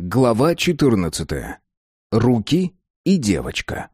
Глава 14. Руки и девочка.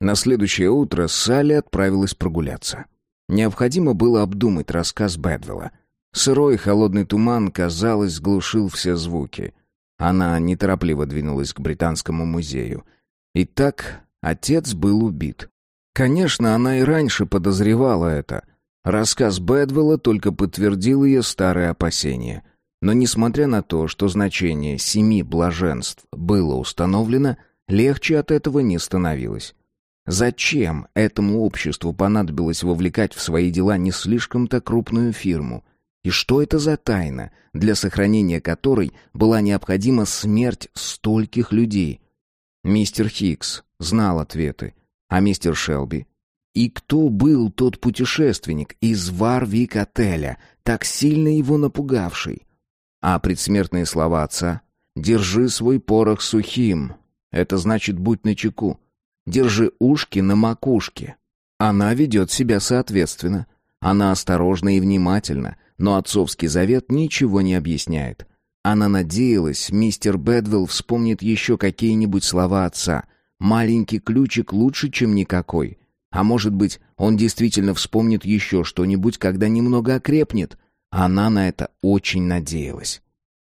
На следующее утро Салли отправилась прогуляться. Необходимо было обдумать рассказ Бэдвелла. Сырой холодный туман, казалось, сглушил все звуки. Она неторопливо двинулась к Британскому музею. Итак, отец был убит. Конечно, она и раньше подозревала это. Рассказ Бэдвелла только подтвердил ее старые опасения — но несмотря на то, что значение семи блаженств было установлено, легче от этого не становилось. Зачем этому обществу понадобилось вовлекать в свои дела не слишком-то крупную фирму? И что это за тайна, для сохранения которой была необходима смерть стольких людей? Мистер Хикс знал ответы, а мистер Шелби? И кто был тот путешественник из Варвик-отеля, так сильно его напугавший? А предсмертные слова отца «Держи свой порох сухим» — это значит «будь начеку». «Держи ушки на макушке». Она ведет себя соответственно. Она осторожна и внимательна, но отцовский завет ничего не объясняет. Она надеялась, мистер Бэдвилл вспомнит еще какие-нибудь слова отца. «Маленький ключик лучше, чем никакой». А может быть, он действительно вспомнит еще что-нибудь, когда немного окрепнет — она на это очень надеялась.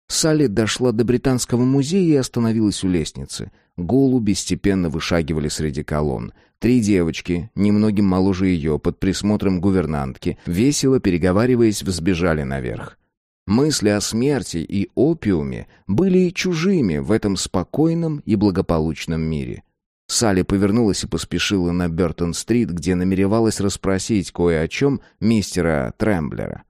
Салли дошла до Британского музея и остановилась у лестницы. Голуби степенно вышагивали среди колонн. Три девочки, немногим моложе ее, под присмотром гувернантки, весело переговариваясь, взбежали наверх. Мысли о смерти и опиуме были чужими в этом спокойном и благополучном мире. Салли повернулась и поспешила на Бертон-стрит, где намеревалась расспросить кое о чем мистера Трэмблера.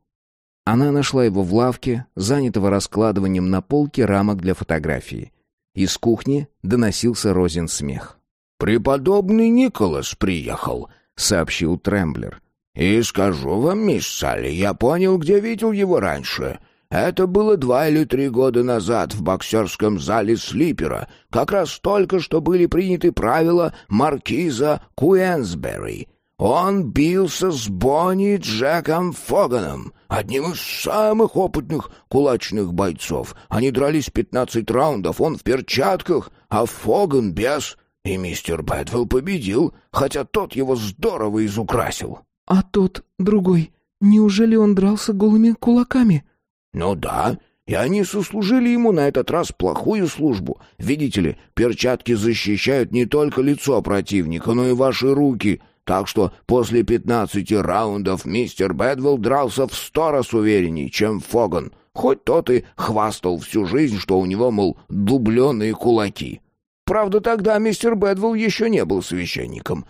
Она нашла его в лавке, занятого раскладыванием на полке рамок для фотографии. Из кухни доносился Розин смех. «Преподобный Николас приехал», — сообщил Трэмблер. «И скажу вам, мисс Салли, я понял, где видел его раньше. Это было два или три года назад в боксерском зале Слипера. Как раз только что были приняты правила маркиза Куэнсбери. Он бился с Бонни Джеком Фоганом, одним из самых опытных кулачных бойцов. Они дрались пятнадцать раундов, он в перчатках, а Фоган без. И мистер Бэдвелл победил, хотя тот его здорово изукрасил. — А тот, другой, неужели он дрался голыми кулаками? — Ну да, и они сослужили ему на этот раз плохую службу. Видите ли, перчатки защищают не только лицо противника, но и ваши руки — так что после пятнадцати раундов мистер Бэдвелл дрался в сто раз уверенней, чем Фоган, хоть тот и хвастал всю жизнь, что у него, мол, дубленые кулаки. Правда, тогда мистер Бэдвелл еще не был священником.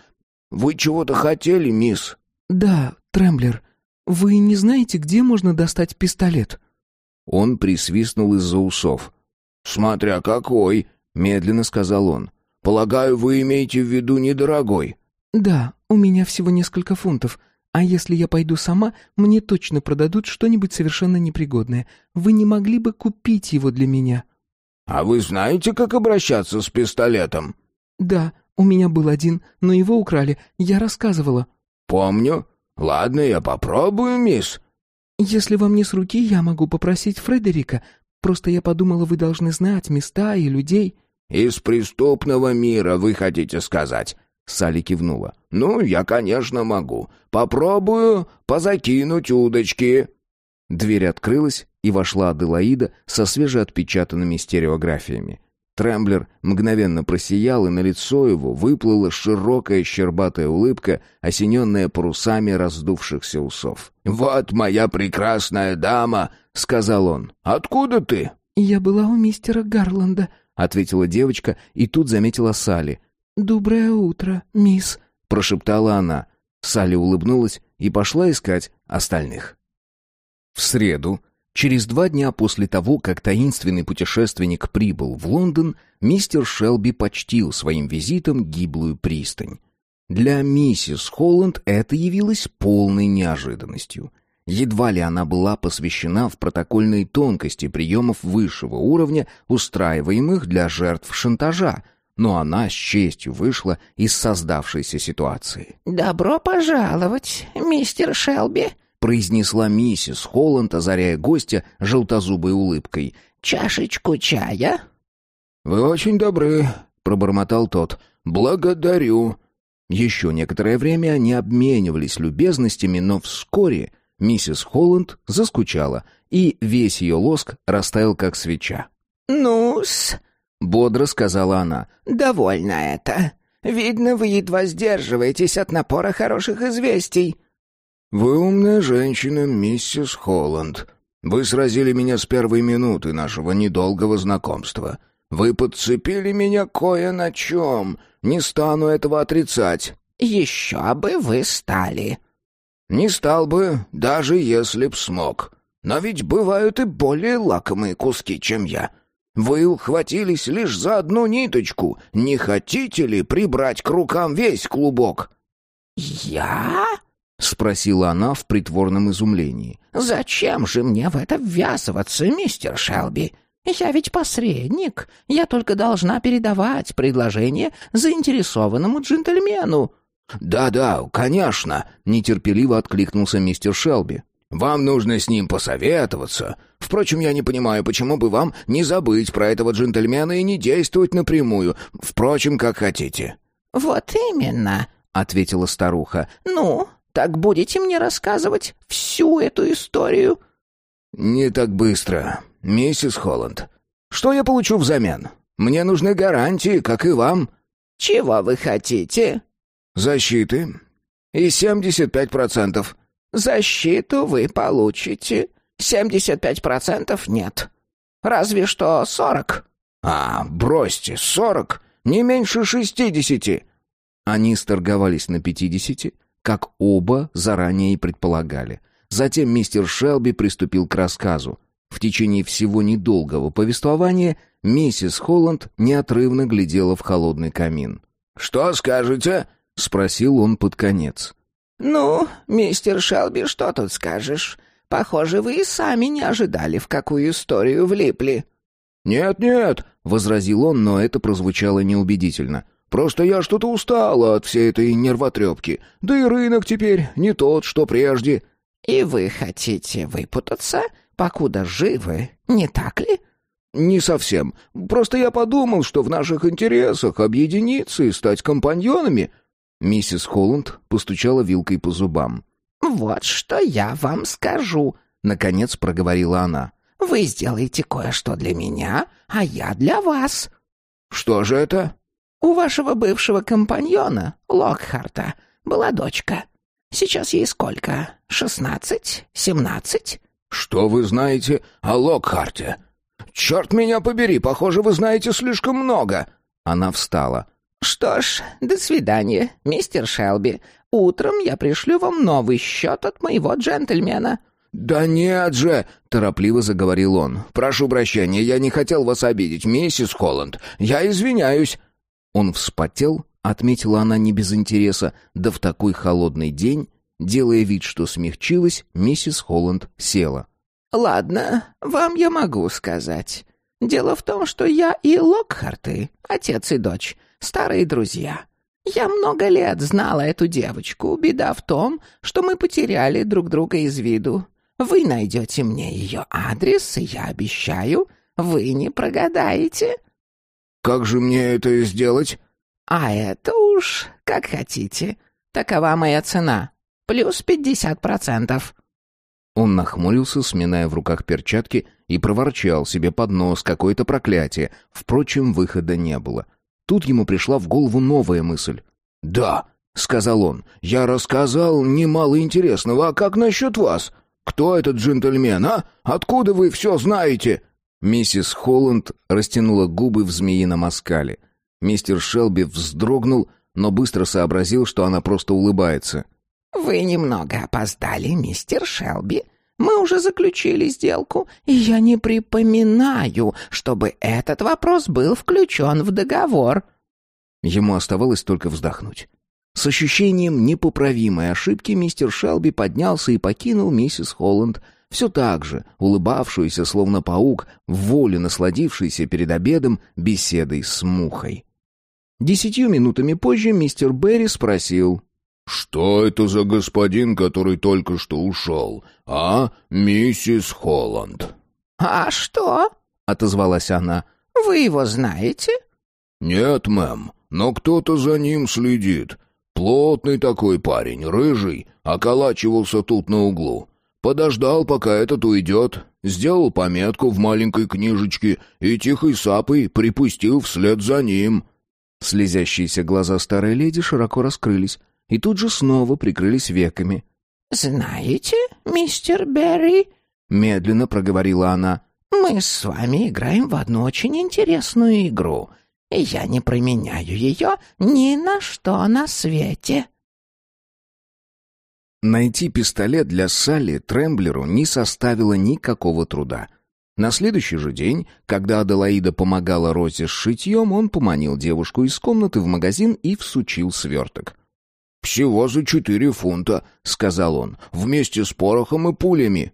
Вы чего-то хотели, мисс? Да, Тремблер. Вы не знаете, где можно достать пистолет? Он присвистнул из-за усов. Смотря какой, медленно сказал он. Полагаю, вы имеете в виду недорогой. Да, «У меня всего несколько фунтов, а если я пойду сама, мне точно продадут что-нибудь совершенно непригодное. Вы не могли бы купить его для меня?» «А вы знаете, как обращаться с пистолетом?» «Да, у меня был один, но его украли. Я рассказывала». «Помню. Ладно, я попробую, мисс». «Если вам не с руки, я могу попросить Фредерика. Просто я подумала, вы должны знать места и людей». «Из преступного мира, вы хотите сказать?» Салли кивнула. «Ну, я, конечно, могу. Попробую позакинуть удочки». Дверь открылась, и вошла Аделаида со свежеотпечатанными стереографиями. Трэмблер мгновенно просиял, и на лицо его выплыла широкая щербатая улыбка, осененная парусами раздувшихся усов. «Вот моя прекрасная дама!» — сказал он. «Откуда ты?» «Я была у мистера Гарланда», — ответила девочка, и тут заметила Салли. «Доброе утро, мисс», — прошептала она. Салли улыбнулась и пошла искать остальных. В среду, через два дня после того, как таинственный путешественник прибыл в Лондон, мистер Шелби почтил своим визитом гиблую пристань. Для миссис Холланд это явилось полной неожиданностью. Едва ли она была посвящена в протокольные тонкости приемов высшего уровня, устраиваемых для жертв шантажа — но она с честью вышла из создавшейся ситуации. «Добро пожаловать, мистер Шелби», произнесла миссис Холланд, озаряя гостя желтозубой улыбкой. чашечку чая?» «Вы очень добры», — пробормотал тот. «Благодарю». Еще некоторое время они обменивались любезностями, но вскоре миссис Холланд заскучала, и весь ее лоск растаял, как свеча. «Ну-с», — бодро сказала она, — «довольно это. Видно, вы едва сдерживаетесь от напора хороших известий». «Вы умная женщина, миссис Холланд. Вы сразили меня с первой минуты нашего недолгого знакомства. Вы подцепили меня кое на чем. Не стану этого отрицать». «Еще бы вы стали». «Не стал бы, даже если б смог. Но ведь бывают и более лакомые куски, чем я. Вы ухватились лишь за одну ниточку. Не хотите ли прибрать к рукам весь клубок?» «Я?» — спросила она в притворном изумлении. «Зачем же мне в это ввязываться, мистер Шелби? Я ведь посредник. Я только должна передавать предложение заинтересованному джентльмену». «Да-да, конечно», — нетерпеливо откликнулся мистер Шелби. «Вам нужно с ним посоветоваться. Впрочем, я не понимаю, почему бы вам не забыть про этого джентльмена и не действовать напрямую. Впрочем, как хотите». «Вот именно», — ответила старуха. «Ну, так будете мне рассказывать всю эту историю?» «Не так быстро, миссис Холланд. Что я получу взамен? Мне нужны гарантии, как и вам». «Чего вы хотите?» «Защиты. И семьдесят пять процентов». «Защиту вы получите. Семьдесят пять процентов нет. Разве что сорок». «А, бросьте, сорок. Не меньше шестидесяти». Они сторговались на пятидесяти, как оба заранее и предполагали. Затем мистер Шелби приступил к рассказу. В течение всего недолгого повествования миссис Холланд неотрывно глядела в холодный камин. «Что скажете?» — спросил он под конец. «Ну, мистер Шелби, что тут скажешь? Похоже, вы и сами не ожидали, в какую историю влипли». «Нет-нет», — возразил он, но это прозвучало неубедительно. Просто я что-то устала от всей этой нервотрепки. Да и рынок теперь не тот, что прежде». «И вы хотите выпутаться, покуда живы, не так ли?» «Не совсем. Просто я подумал, что в наших интересах объединиться и стать компаньонами». Миссис Холланд постучала вилкой по зубам. «Вот что я вам скажу», — наконец проговорила она. «Вы сделаете кое-что для меня, а я для вас». «Что же это?» У вашего бывшего компаньона, Локхарта, была дочка. Сейчас ей сколько? Шестнадцать? Семнадцать?» «Что вы знаете о Локхарте? Черт меня побери, похоже, вы знаете слишком много!» Она встала. «Что ж, до свидания, мистер Шелби. Утром я пришлю вам новый счет от моего джентльмена». «Да нет же!» — торопливо заговорил он. «Прошу прощения, я не хотел вас обидеть, миссис Холланд. Я извиняюсь». Он вспотел, отметила она не без интереса, да в такой холодный день, делая вид, что смягчилась, миссис Холланд села. «Ладно, вам я могу сказать. Дело в том, что я и Локхарты, отец и дочь, старые друзья. Я много лет знала эту девочку. Беда в том, что мы потеряли друг друга из виду. Вы найдете мне ее адрес, и я обещаю, вы не прогадаете». Как же мне это сделать?» «А это уж как хотите. Такова моя цена. Плюс пятьдесят процентов». Он нахмурился, сминая в руках перчатки, и проворчал себе под нос какое-то проклятие. Впрочем, выхода не было. Тут ему пришла в голову новая мысль. «Да», — сказал он, — «я рассказал немало интересного. А как насчет вас? Кто этот джентльмен, а? Откуда вы все знаете?» Миссис Холланд растянула губы в змеином оскале. Мистер Шелби вздрогнул, но быстро сообразил, что она просто улыбается. «Вы немного опоздали, мистер Шелби. Мы уже заключили сделку, и я не припоминаю, чтобы этот вопрос был включен в договор». Ему оставалось только вздохнуть. С ощущением непоправимой ошибки мистер Шелби поднялся и покинул миссис Холланд, все так же, улыбавшуюся, словно паук, в воле насладившийся перед обедом беседой с мухой. Десятью минутами позже мистер Берри спросил. «Что это за господин, который только что ушел, а, миссис Холланд?» «А что?» отозвалась она. «Вы его знаете?» «Нет, мэм, но кто-то за ним следит. Плотный такой парень, рыжий, околачивался тут на углу. Подождал, пока этот уйдет, сделал пометку в маленькой книжечке и тихой сапой припустил вслед за ним». Слезящиеся глаза старой леди широко раскрылись и тут же снова прикрылись веками. «Знаете, мистер Берри?» — медленно проговорила она. «Мы с вами играем в одну очень интересную игру, и я не променяю ее ни на что на свете». Найти пистолет для Салли Тремблеру не составило никакого труда. На следующий же день, когда Аделаида помогала Розе с шитьем, он поманил девушку из комнаты в магазин и всучил сверток. «Всего за четыре фунта», — сказал он, — «вместе с порохом и пулями».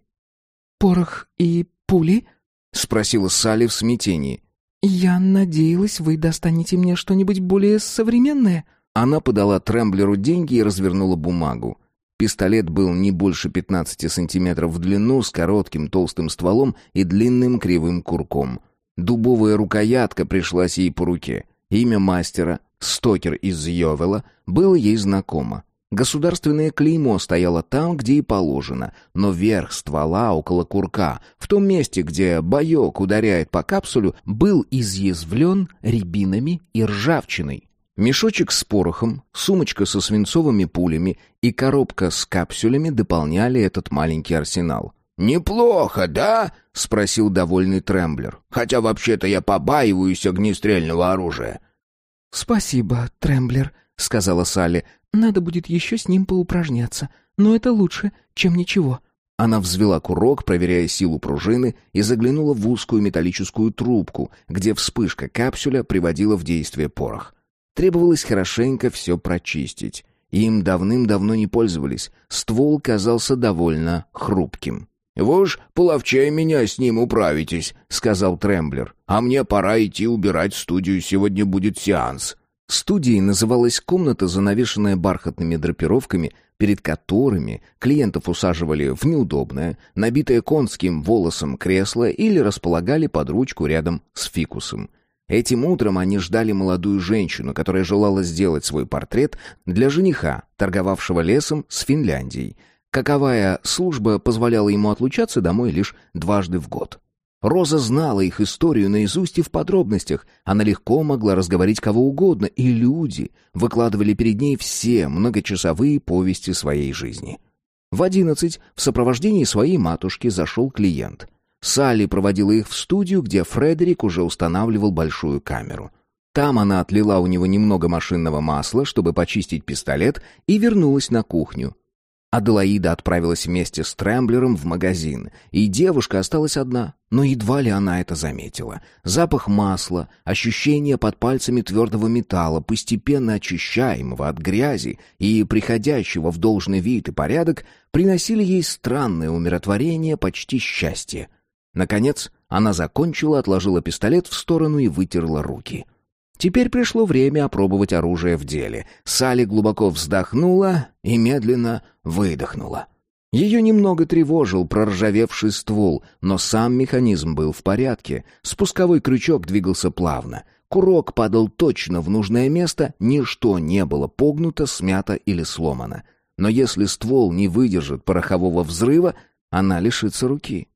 «Порох и пули?» — спросила Салли в смятении. «Я надеялась, вы достанете мне что-нибудь более современное». Она подала Тремблеру деньги и развернула бумагу. Пистолет был не больше 15 сантиметров в длину, с коротким толстым стволом и длинным кривым курком. Дубовая рукоятка пришлась ей по руке. Имя мастера, Стокер из Йовела, было ей знакомо. Государственное клеймо стояло там, где и положено, но верх ствола около курка, в том месте, где боек ударяет по капсулю, был изъязвлен рябинами и ржавчиной. Мешочек с порохом, сумочка со свинцовыми пулями и коробка с капсулями дополняли этот маленький арсенал. «Неплохо, да?» — спросил довольный Тремблер. «Хотя вообще-то я побаиваюсь огнестрельного оружия». «Спасибо, Тремблер», — сказала Салли. «Надо будет еще с ним поупражняться, но это лучше, чем ничего». Она взвела курок, проверяя силу пружины, и заглянула в узкую металлическую трубку, где вспышка капсуля приводила в действие порох. Требовалось хорошенько все прочистить. Им давным-давно не пользовались. Ствол казался довольно хрупким. «Вы уж половчей меня с ним управитесь», — сказал Тремблер. «А мне пора идти убирать студию, сегодня будет сеанс». Студией называлась комната, занавешенная бархатными драпировками, перед которыми клиентов усаживали в неудобное, набитое конским волосом кресло или располагали под ручку рядом с фикусом. Этим утром они ждали молодую женщину, которая желала сделать свой портрет для жениха, торговавшего лесом с Финляндией. Каковая служба позволяла ему отлучаться домой лишь дважды в год. Роза знала их историю наизусть и в подробностях. Она легко могла разговорить кого угодно, и люди выкладывали перед ней все многочасовые повести своей жизни. В одиннадцать в сопровождении своей матушки зашел клиент. Салли проводила их в студию, где Фредерик уже устанавливал большую камеру. Там она отлила у него немного машинного масла, чтобы почистить пистолет, и вернулась на кухню. Аделаида отправилась вместе с Трэмблером в магазин, и девушка осталась одна, но едва ли она это заметила. Запах масла, ощущение под пальцами твердого металла, постепенно очищаемого от грязи и приходящего в должный вид и порядок, приносили ей странное умиротворение, почти счастье. Наконец, она закончила, отложила пистолет в сторону и вытерла руки. Теперь пришло время опробовать оружие в деле. Салли глубоко вздохнула и медленно выдохнула. Ее немного тревожил проржавевший ствол, но сам механизм был в порядке. Спусковой крючок двигался плавно. Курок падал точно в нужное место, ничто не было погнуто, смято или сломано. Но если ствол не выдержит порохового взрыва, она лишится руки.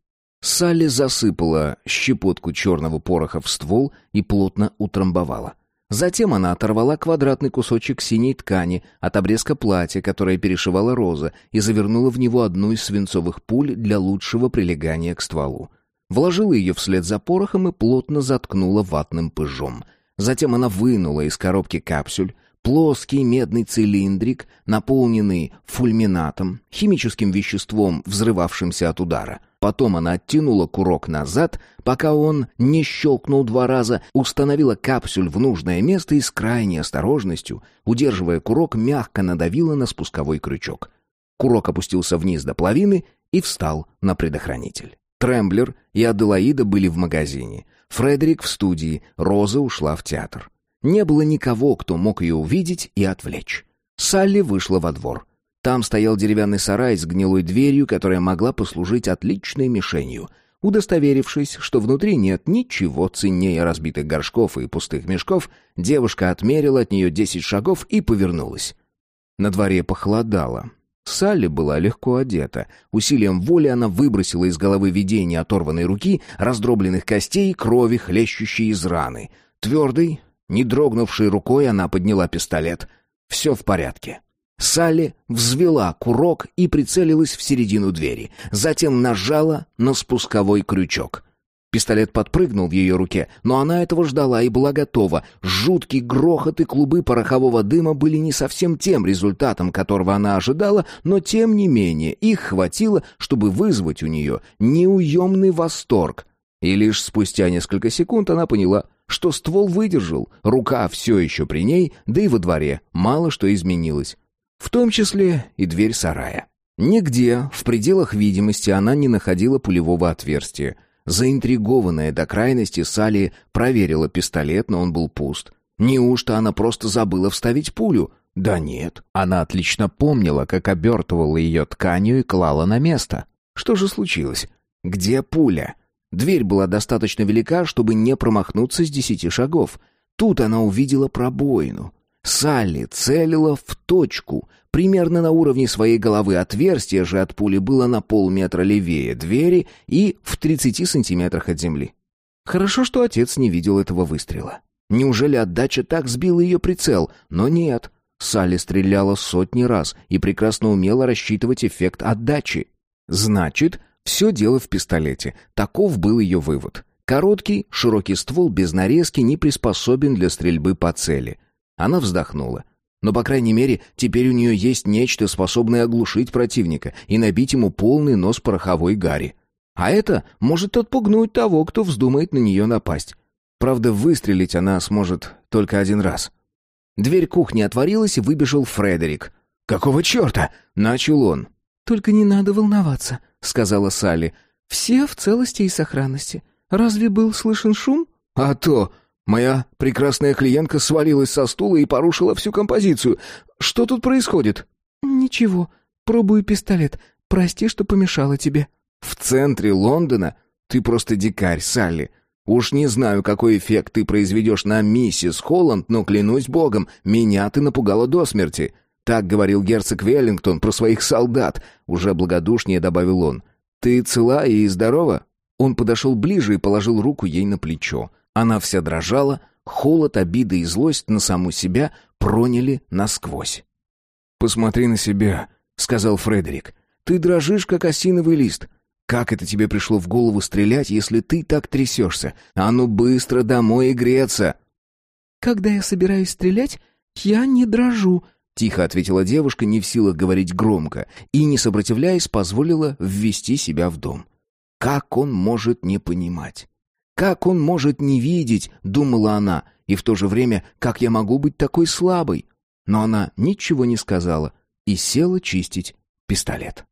Салли засыпала щепотку черного пороха в ствол и плотно утрамбовала. Затем она оторвала квадратный кусочек синей ткани от обрезка платья, которое перешивала роза, и завернула в него одну из свинцовых пуль для лучшего прилегания к стволу. Вложила ее вслед за порохом и плотно заткнула ватным пыжом. Затем она вынула из коробки капсюль, плоский медный цилиндрик, наполненный фульминатом, химическим веществом, взрывавшимся от удара. Потом она оттянула курок назад, пока он не щелкнул два раза, установила капсюль в нужное место и с крайней осторожностью, удерживая курок, мягко надавила на спусковой крючок. Курок опустился вниз до половины и встал на предохранитель. Тремблер и Аделаида были в магазине. Фредерик в студии, Роза ушла в театр. Не было никого, кто мог ее увидеть и отвлечь. Салли вышла во двор. Там стоял деревянный сарай с гнилой дверью, которая могла послужить отличной мишенью. Удостоверившись, что внутри нет ничего ценнее разбитых горшков и пустых мешков, девушка отмерила от нее десять шагов и повернулась. На дворе похолодало. Салли была легко одета. Усилием воли она выбросила из головы видение оторванной руки, раздробленных костей, крови, хлещущей из раны. Твердой, не дрогнувшей рукой она подняла пистолет. Все в порядке. Салли взвела курок и прицелилась в середину двери. Затем нажала на спусковой крючок. Пистолет подпрыгнул в ее руке, но она этого ждала и была готова. Жуткий грохот и клубы порохового дыма были не совсем тем результатом, которого она ожидала, но тем не менее их хватило, чтобы вызвать у нее неуемный восторг. И лишь спустя несколько секунд она поняла, что ствол выдержал, рука все еще при ней, да и во дворе мало что изменилось. В том числе и дверь сарая. Нигде, в пределах видимости, она не находила пулевого отверстия. Заинтригованная до крайности, Салли проверила пистолет, но он был пуст. Неужто она просто забыла вставить пулю? Да нет, она отлично помнила, как обертывала ее тканью и клала на место. Что же случилось? Где пуля? Дверь была достаточно велика, чтобы не промахнуться с десяти шагов. Тут она увидела пробоину. Салли целила в точку, примерно на уровне своей головы. Отверстие же от пули было на полметра левее двери и в 30 сантиметрах от земли. Хорошо, что отец не видел этого выстрела. Неужели отдача так сбила ее прицел? Но нет. Салли стреляла сотни раз и прекрасно умела рассчитывать эффект отдачи. Значит, все дело в пистолете. Таков был ее вывод. Короткий, широкий ствол без нарезки не приспособен для стрельбы по цели. Она вздохнула. Но, по крайней мере, теперь у нее есть нечто, способное оглушить противника и набить ему полный нос пороховой гари. А это может отпугнуть того, кто вздумает на нее напасть. Правда, выстрелить она сможет только один раз. Дверь кухни отворилась, и выбежал Фредерик. «Какого черта?» — начал он. «Только не надо волноваться», — сказала Салли. «Все в целости и сохранности. Разве был слышен шум?» «А то!» Моя прекрасная клиентка свалилась со стула и порушила всю композицию. Что тут происходит? Ничего. Пробую пистолет. Прости, что помешала тебе. В центре Лондона? Ты просто дикарь, Салли. Уж не знаю, какой эффект ты произведешь на миссис Холланд, но клянусь богом, меня ты напугала до смерти. Так говорил герцог Веллингтон про своих солдат, уже благодушнее добавил он. Ты цела и здорова? Он подошел ближе и положил руку ей на плечо. Она вся дрожала, холод, обида и злость на саму себя проняли насквозь. «Посмотри на себя», — сказал Фредерик. «Ты дрожишь, как осиновый лист. Как это тебе пришло в голову стрелять, если ты так трясешься? А ну быстро домой и греться!» «Когда я собираюсь стрелять, я не дрожу», — тихо ответила девушка, не в силах говорить громко, и, не сопротивляясь, позволила ввести себя в дом. «Как он может не понимать?» Как он может не видеть, думала она, и в то же время, как я могу быть такой слабой? Но она ничего не сказала и села чистить пистолет.